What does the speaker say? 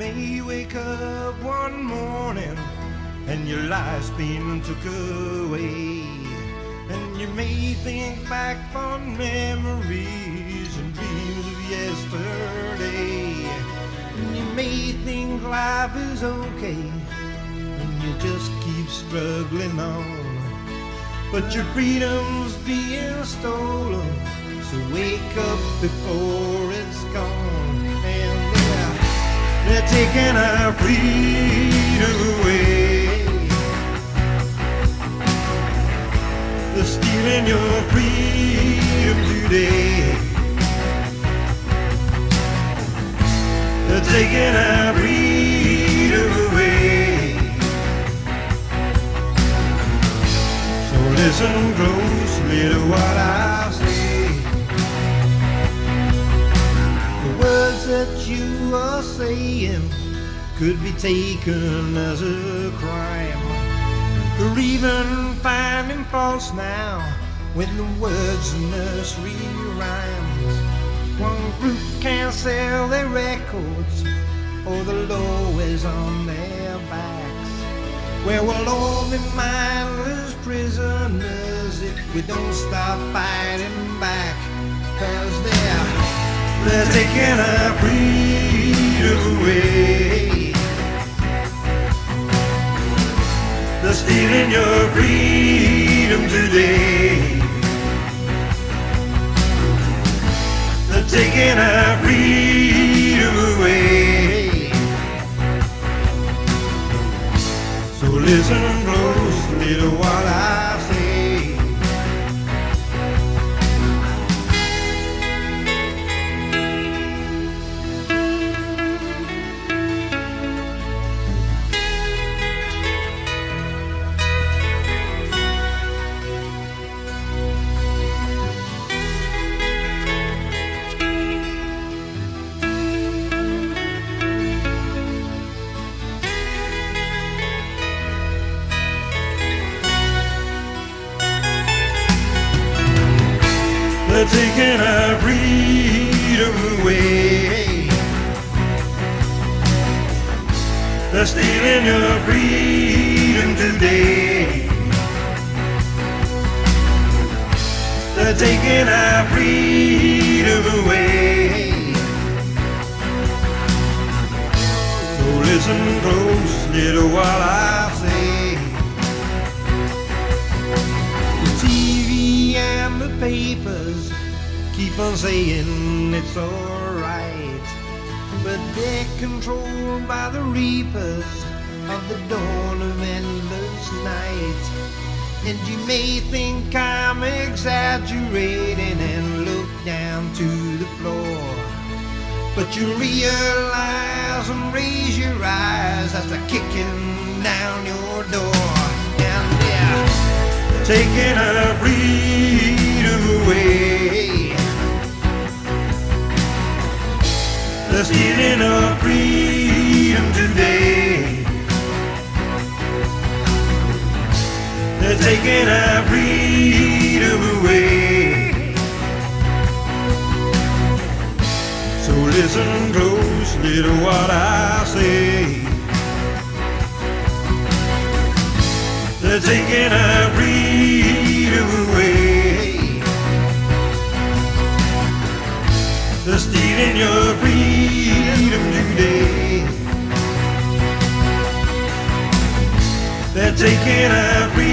may wake up one morning and your life's been took away. And you may think back on memories and dreams of yesterday. And you may think life is okay and you just keep struggling on. But your freedom's being stolen, so wake up before it's gone. They're taking our freedom away. They're stealing your freedom today. They're taking our freedom away. So listen closely to what I you saying could be taken as a crime. Or even finding false now when the words nursery rhymes. One group can't sell their records, or the law is on their backs. Where we'll all be mindless prisoners if we don't stop fighting back. Cause they're, they're taking our freedom away. They're stealing your freedom today. They're taking our freedom away. So listen closely to what I They're taking our freedom away. They're stealing your freedom today. They're taking our freedom keep on saying it's alright, but they're controlled by the reapers of the dawn of endless night. And you may think I'm exaggerating and look down to the floor. But you realize and raise your eyes as they're kicking down your door. And they're taking our freedom They're taking our freedom away. So listen closely to what I say. They're taking our freedom away. They're stealing your freedom today. They're taking freedom